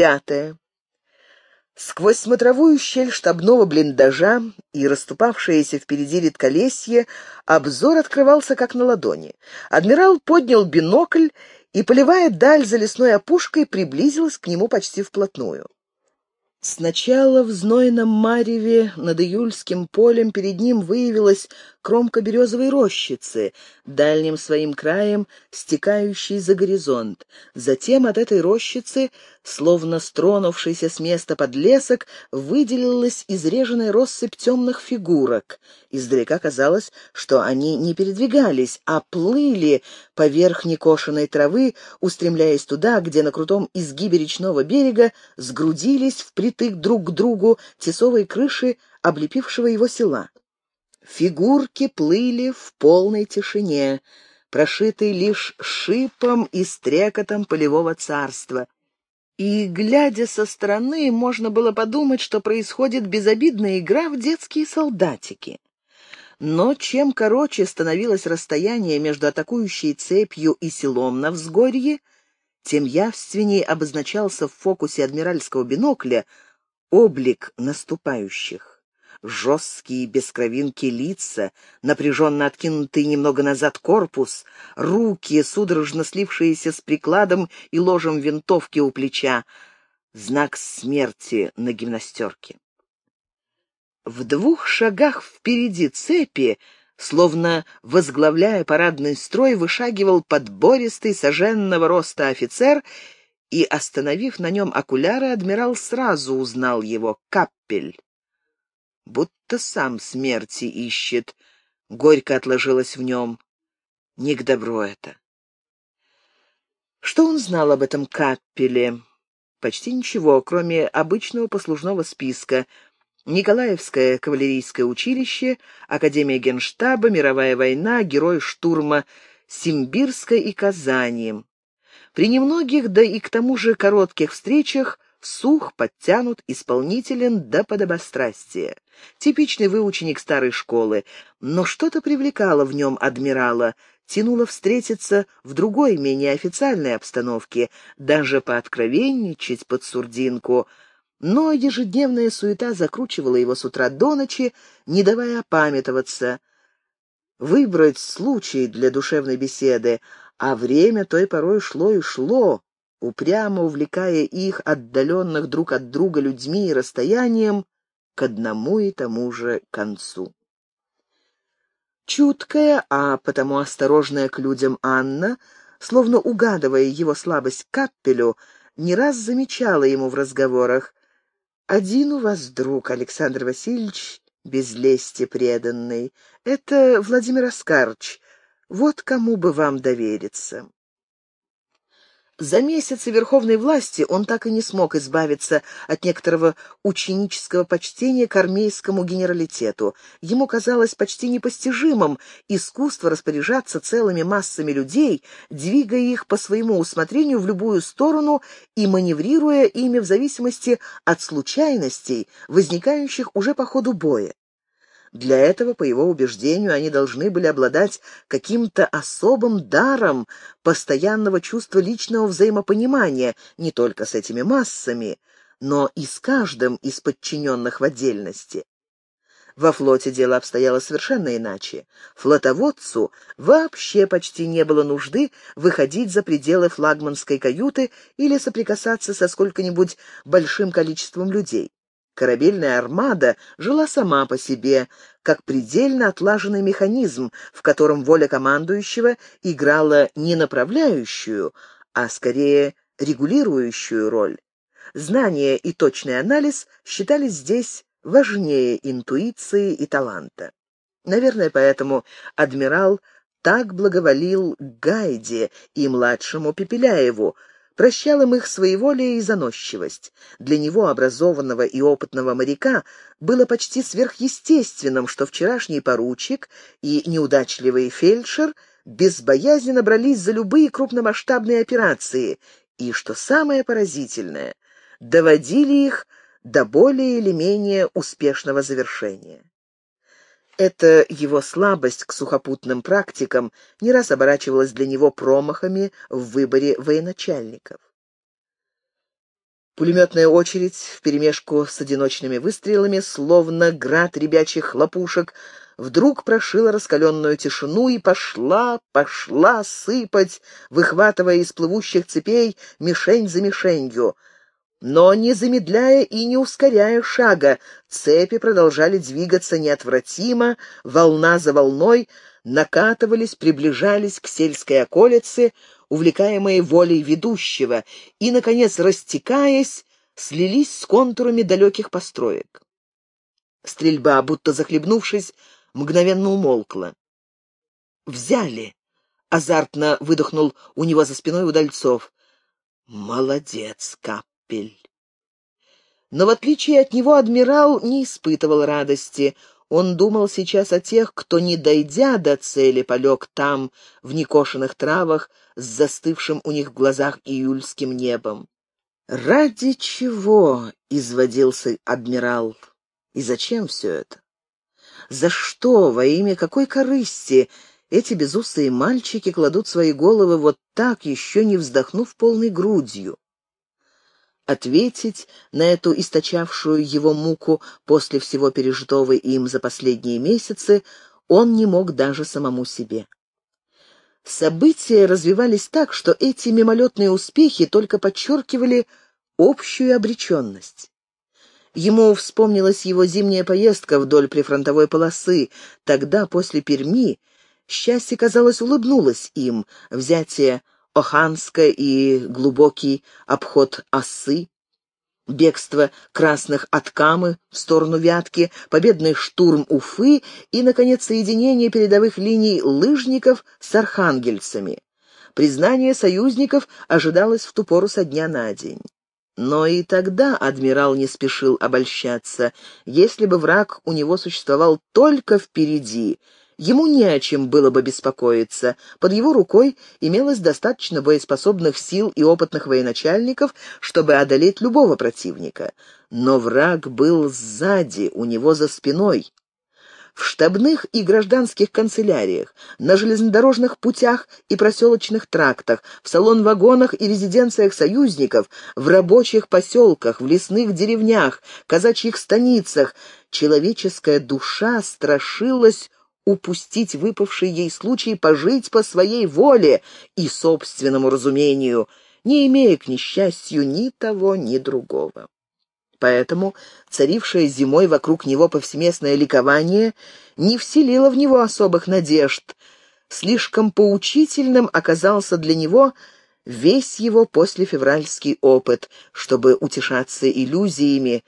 Пятое. Сквозь смотровую щель штабного блиндажа и расступавшееся впереди редколесье обзор открывался как на ладони. Адмирал поднял бинокль, и, поливая даль за лесной опушкой, приблизилась к нему почти вплотную. Сначала в знойном мареве над июльским полем перед ним выявилась кромка березовой рощицы, дальним своим краем стекающей за горизонт. Затем от этой рощицы, словно стронувшийся с места подлесок, выделилась изреженная россыпь темных фигурок. Издалека казалось, что они не передвигались, а плыли поверх некошенной травы, устремляясь туда, где на крутом изгибе речного берега сгрудились впритык друг к другу тесовые крыши облепившего его села. Фигурки плыли в полной тишине, прошитые лишь шипом и стрекотом полевого царства. И, глядя со стороны, можно было подумать, что происходит безобидная игра в детские солдатики. Но чем короче становилось расстояние между атакующей цепью и селом на взгорье, тем явственнее обозначался в фокусе адмиральского бинокля облик наступающих жесткие без кровинки лица, напряженно откинутый немного назад корпус, руки, судорожно слившиеся с прикладом и ложем винтовки у плеча, знак смерти на гимнастерке. В двух шагах впереди цепи, словно возглавляя парадный строй, вышагивал подбористый соженного роста офицер и, остановив на нем окуляры, адмирал сразу узнал его — Каппель будто сам смерти ищет. Горько отложилось в нем. Не к добру это. Что он знал об этом капеле? Почти ничего, кроме обычного послужного списка. Николаевское кавалерийское училище, Академия генштаба, Мировая война, герой штурма Симбирска и Казани. При немногих, да и к тому же коротких встречах сух, подтянут, исполнителен до подобострастия. Типичный выученик старой школы, но что-то привлекало в нем адмирала, тянуло встретиться в другой, менее официальной обстановке, даже пооткровенничать под сурдинку, но ежедневная суета закручивала его с утра до ночи, не давая опамятоваться, выбрать случай для душевной беседы, а время той порой шло и шло, упрямо увлекая их, отдаленных друг от друга людьми и расстоянием, к одному и тому же концу. Чуткая, а потому осторожная к людям Анна, словно угадывая его слабость к капелю, не раз замечала ему в разговорах «Один у вас друг, Александр Васильевич, без лести преданный. Это Владимир Оскарч. Вот кому бы вам довериться». За месяцы верховной власти он так и не смог избавиться от некоторого ученического почтения к армейскому генералитету. Ему казалось почти непостижимым искусство распоряжаться целыми массами людей, двигая их по своему усмотрению в любую сторону и маневрируя ими в зависимости от случайностей, возникающих уже по ходу боя. Для этого, по его убеждению, они должны были обладать каким-то особым даром постоянного чувства личного взаимопонимания не только с этими массами, но и с каждым из подчиненных в отдельности. Во флоте дело обстояло совершенно иначе. Флотоводцу вообще почти не было нужды выходить за пределы флагманской каюты или соприкасаться со сколько-нибудь большим количеством людей. Корабельная армада жила сама по себе, как предельно отлаженный механизм, в котором воля командующего играла не направляющую, а скорее регулирующую роль. Знание и точный анализ считались здесь важнее интуиции и таланта. Наверное, поэтому адмирал так благоволил Гайде и младшему Пепеляеву, прощал им их своеволие и заносчивость. Для него, образованного и опытного моряка, было почти сверхъестественным, что вчерашний поручик и неудачливый фельдшер безбоязненно брались за любые крупномасштабные операции, и, что самое поразительное, доводили их до более или менее успешного завершения. Эта его слабость к сухопутным практикам не раз оборачивалась для него промахами в выборе военачальников. Пулеметная очередь вперемешку с одиночными выстрелами, словно град ребячих хлопушек, вдруг прошила раскаленную тишину и пошла, пошла сыпать, выхватывая из плывущих цепей мишень за мишенью. Но не замедляя и не ускоряя шага, цепи продолжали двигаться неотвратимо, волна за волной, накатывались, приближались к сельской околице, увлекаемые волей ведущего, и, наконец, растекаясь, слились с контурами далеких построек. Стрельба, будто захлебнувшись, мгновенно умолкла. «Взяли!» — азартно выдохнул у него за спиной Удальцов. «Молодец, Каппель!» Но в отличие от него адмирал не испытывал радости. Он думал сейчас о тех, кто, не дойдя до цели, полег там, в некошенных травах, с застывшим у них в глазах июльским небом. «Ради чего?» — изводился адмирал. «И зачем все это? За что, во имя какой корысти эти безусые мальчики кладут свои головы вот так, еще не вздохнув полной грудью?» Ответить на эту источавшую его муку после всего пережитого им за последние месяцы он не мог даже самому себе. События развивались так, что эти мимолетные успехи только подчеркивали общую обреченность. Ему вспомнилась его зимняя поездка вдоль прифронтовой полосы. Тогда, после Перми, счастье, казалось, улыбнулось им, взятие Оханска и глубокий обход осы, бегство красных от Камы в сторону Вятки, победный штурм Уфы и, наконец, соединение передовых линий лыжников с архангельцами. Признание союзников ожидалось в ту пору со дня на день. Но и тогда адмирал не спешил обольщаться. Если бы враг у него существовал только впереди, Ему не о чем было бы беспокоиться. Под его рукой имелось достаточно боеспособных сил и опытных военачальников, чтобы одолеть любого противника. Но враг был сзади, у него за спиной. В штабных и гражданских канцеляриях, на железнодорожных путях и проселочных трактах, в салон-вагонах и резиденциях союзников, в рабочих поселках, в лесных деревнях, казачьих станицах человеческая душа страшилась упустить выпавший ей случай пожить по своей воле и собственному разумению, не имея, к несчастью, ни того, ни другого. Поэтому царившее зимой вокруг него повсеместное ликование не вселило в него особых надежд. Слишком поучительным оказался для него весь его послефевральский опыт, чтобы утешаться иллюзиями,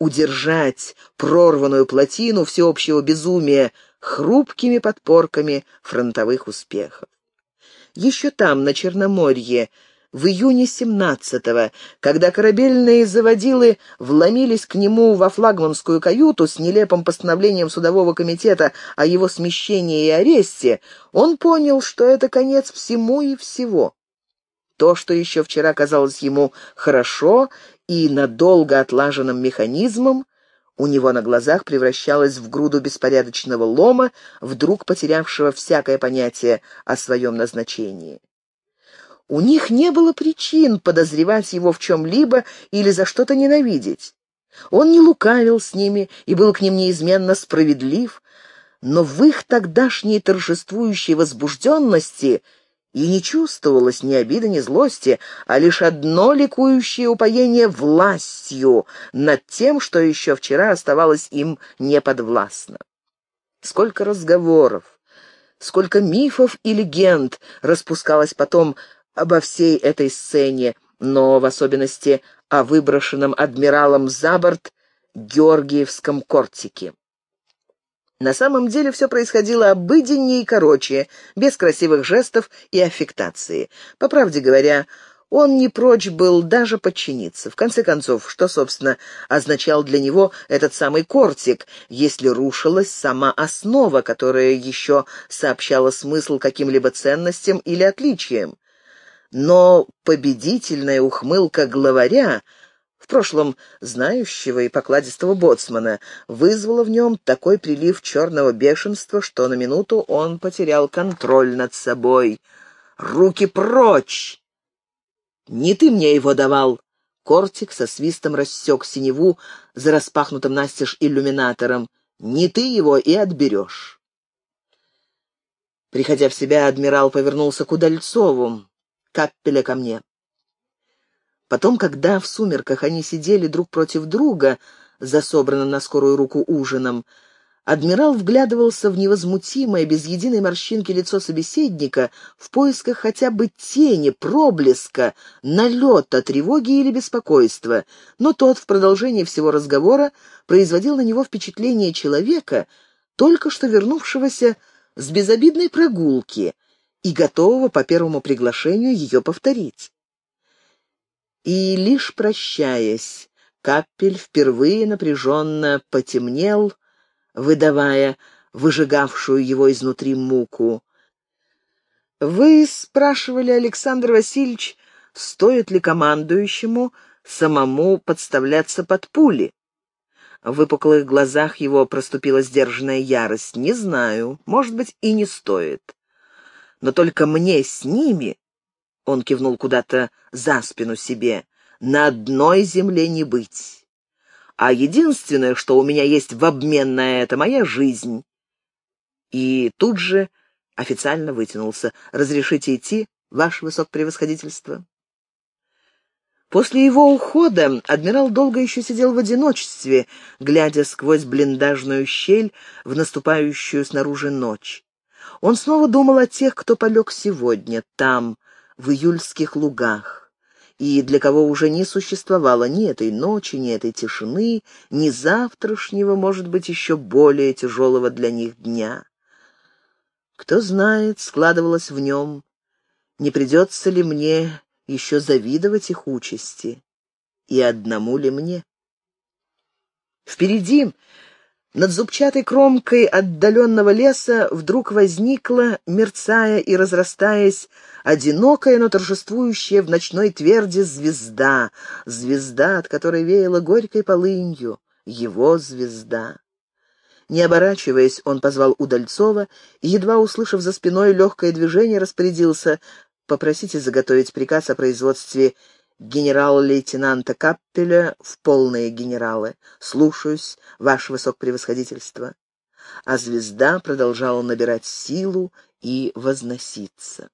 удержать прорванную плотину всеобщего безумия, хрупкими подпорками фронтовых успехов. Еще там, на Черноморье, в июне 17-го, когда корабельные заводилы вломились к нему во флагманскую каюту с нелепым постановлением судового комитета о его смещении и аресте, он понял, что это конец всему и всего. То, что еще вчера казалось ему хорошо и надолго отлаженным механизмом, у него на глазах превращалась в груду беспорядочного лома, вдруг потерявшего всякое понятие о своем назначении. У них не было причин подозревать его в чем-либо или за что-то ненавидеть. Он не лукавил с ними и был к ним неизменно справедлив, но в их тогдашней торжествующей возбужденности – и не чувствовалось ни обиды, ни злости, а лишь одно ликующее упоение властью над тем, что еще вчера оставалось им неподвластно. Сколько разговоров, сколько мифов и легенд распускалось потом обо всей этой сцене, но в особенности о выброшенном адмиралом за борт Георгиевском кортике. На самом деле все происходило обыденнее и короче, без красивых жестов и аффектации. По правде говоря, он не прочь был даже подчиниться. В конце концов, что, собственно, означал для него этот самый кортик, если рушилась сама основа, которая еще сообщала смысл каким-либо ценностям или отличиям? Но победительная ухмылка главаря в прошлом знающего и покладистого боцмана, вызвало в нем такой прилив черного бешенства, что на минуту он потерял контроль над собой. «Руки прочь!» «Не ты мне его давал!» Кортик со свистом рассек синеву за распахнутым настежь иллюминатором. «Не ты его и отберешь». Приходя в себя, адмирал повернулся к Удальцову. «Каппеля ко мне». Потом, когда в сумерках они сидели друг против друга, за собранным на скорую руку ужином, Адмирал вглядывался в невозмутимое, без единой морщинки лицо собеседника в поисках хотя бы тени, проблеска, налета, тревоги или беспокойства, но тот в продолжении всего разговора производил на него впечатление человека, только что вернувшегося с безобидной прогулки и готового по первому приглашению ее повторить. И лишь прощаясь, Капель впервые напряженно потемнел, выдавая выжигавшую его изнутри муку. «Вы спрашивали, Александр Васильевич, стоит ли командующему самому подставляться под пули?» В выпуклых глазах его проступила сдержанная ярость. «Не знаю, может быть, и не стоит. Но только мне с ними...» Он кивнул куда-то за спину себе. «На одной земле не быть а единственное, что у меня есть в обмен на это, моя жизнь. И тут же официально вытянулся. «Разрешите идти, ваше высокопревосходительство?» После его ухода адмирал долго еще сидел в одиночестве, глядя сквозь блиндажную щель в наступающую снаружи ночь. Он снова думал о тех, кто полег сегодня, там, в июльских лугах и для кого уже не существовало ни этой ночи, ни этой тишины, ни завтрашнего, может быть, еще более тяжелого для них дня. Кто знает, складывалось в нем, не придется ли мне еще завидовать их участи, и одному ли мне. Впереди над зубчатой кромкой отдаленного леса вдруг возникла, мерцая и разрастаясь, одинокая, но торжествующая в ночной тверди звезда, звезда, от которой веяло горькой полынью, его звезда. Не оборачиваясь, он позвал Удальцова и, едва услышав за спиной легкое движение, распорядился «Попросите заготовить приказ о производстве генерал-лейтенанта Каппеля в полные генералы. Слушаюсь, ваше высокопревосходительство». А звезда продолжала набирать силу и возноситься.